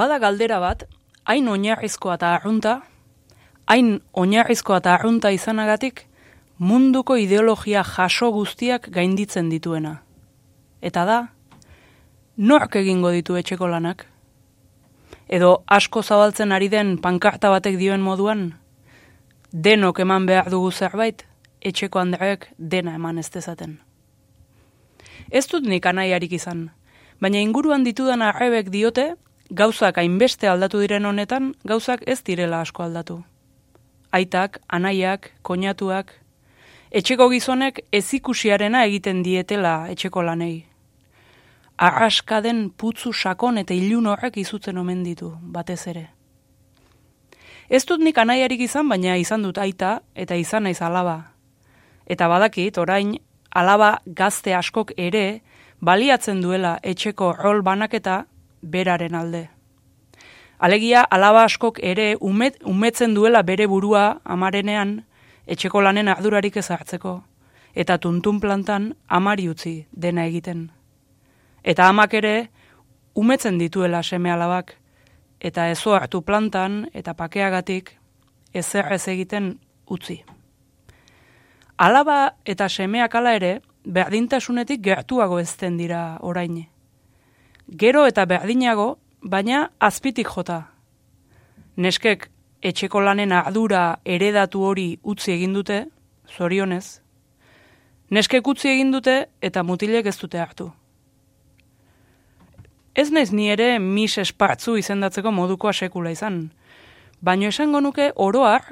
bada galdera bat, hain oinarrizkoa eta arrunta, hain oinarrizkoa eta arrunta izanagatik, munduko ideologia jaso guztiak gainditzen dituena. Eta da, nork egingo ditu etxeko lanak? Edo asko zabaltzen ari den pankarta batek dioen moduan, denok eman behar dugu zerbait, etxeko andreek dena eman ez dezaten. Ez dut nik anaiarik izan, baina inguruan ditudan arrebek diote, gauzak hainbeste aldatu diren honetan, gauzak ez direla asko aldatu. Aitak, anaiak, koñatuak, etxeko gizonek ezikusiarena egiten dietela etxeko lanei. Arraska den putzu sakon eta ilun horrek izutzen omen ditu, batez ere. Ez dut nik anaiarik izan, baina izan dut aita eta izan naiz alaba. Eta badakit, orain, alaba gazte askok ere, baliatzen duela etxeko rol banaketa beraren alde. Alegia alaba askok ere umet, umetzen duela bere burua amarenean etxeko lanen ardurarik ez hartzeko eta tuntun plantan amari utzi dena egiten. Eta amak ere umetzen dituela seme alabak eta ezo hartu plantan eta pakeagatik ezer ez egiten utzi. Alaba eta semeak ala ere berdintasunetik gertuago ezten dira orain gero eta berdinago, baina azpitik jota. Neskek etxeko lanen ardura eredatu hori utzi egin dute, zorionez. Neskek utzi egin dute eta mutilek ez dute hartu. Ez naiz ni ere mis espartzu izendatzeko modukoa sekula izan, baino esango nuke oroar,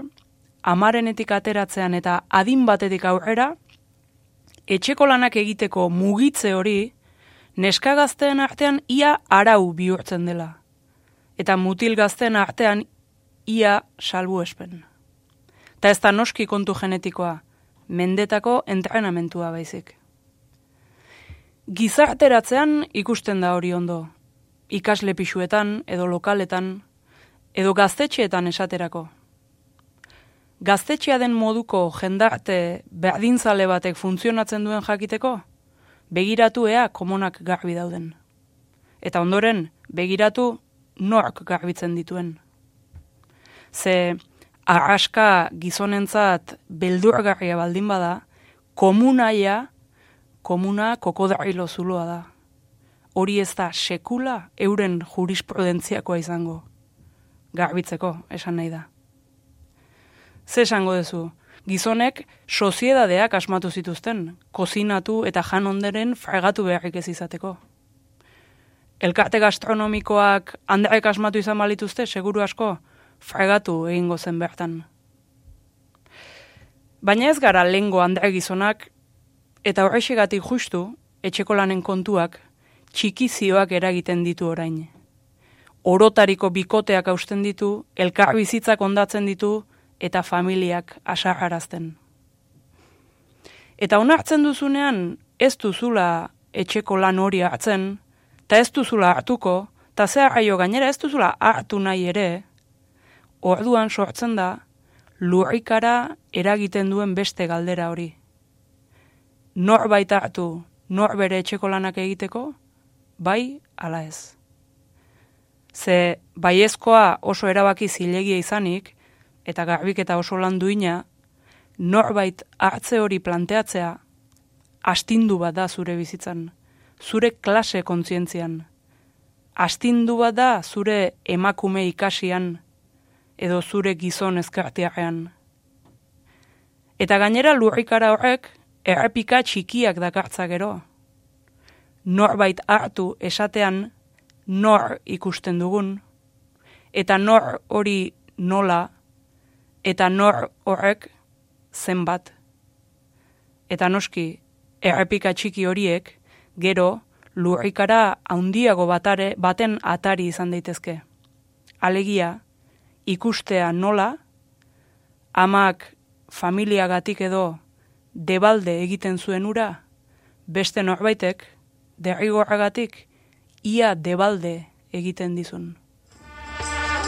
amarenetik ateratzean eta adin batetik aurrera, etxeko lanak egiteko mugitze hori, neska gazteen artean ia arau bihurtzen dela. Eta mutil gazteen artean ia salbu espen. Ta ez da noski kontu genetikoa, mendetako entrenamentua baizik. Gizarteratzean ikusten da hori ondo, ikasle pixuetan edo lokaletan, edo gaztetxeetan esaterako. Gaztetxea den moduko jendarte berdintzale batek funtzionatzen duen jakiteko, begiratu ea komonak garbi dauden. Eta ondoren, begiratu nork garbitzen dituen. Ze arraska gizonentzat beldurgarria baldin bada, komunaia, komuna kokodarilo zuloa da. Hori ez da sekula euren jurisprudentziakoa izango. Garbitzeko, esan nahi da. Ze esango dezu, gizonek soziedadeak asmatu zituzten, kozinatu eta jan onderen fregatu beharrik ez izateko. Elkarte gastronomikoak handaek asmatu izan balituzte, seguru asko, fregatu egingo zen bertan. Baina ez gara lengo handare gizonak, eta horrexegatik justu, etxeko lanen kontuak, txikizioak eragiten ditu orain. Orotariko bikoteak hausten ditu, elkar bizitzak ondatzen ditu, eta familiak asarrarazten. Eta onartzen duzunean ez duzula etxeko lan hori hartzen, eta ez duzula hartuko, eta zehar gainera ez duzula hartu nahi ere, orduan sortzen da lurrikara eragiten duen beste galdera hori. Nor baita hartu, nor bere etxeko lanak egiteko, bai ala ez. Ze baiezkoa oso erabaki zilegia izanik, eta garbik eta oso lan duina, norbait hartze hori planteatzea, astindu bat da zure bizitzan, zure klase kontzientzian, astindu bat da zure emakume ikasian, edo zure gizon ezkartiarean. Eta gainera lurrikara horrek, errepika txikiak dakartza gero. Norbait hartu esatean, nor ikusten dugun, eta nor hori nola eta nor horrek zenbat. Eta noski, errepika txiki horiek, gero, lurrikara haundiago batare, baten atari izan daitezke. Alegia, ikustea nola, amak familiagatik edo debalde egiten zuen ura, beste norbaitek, derrigorragatik, ia debalde egiten dizun.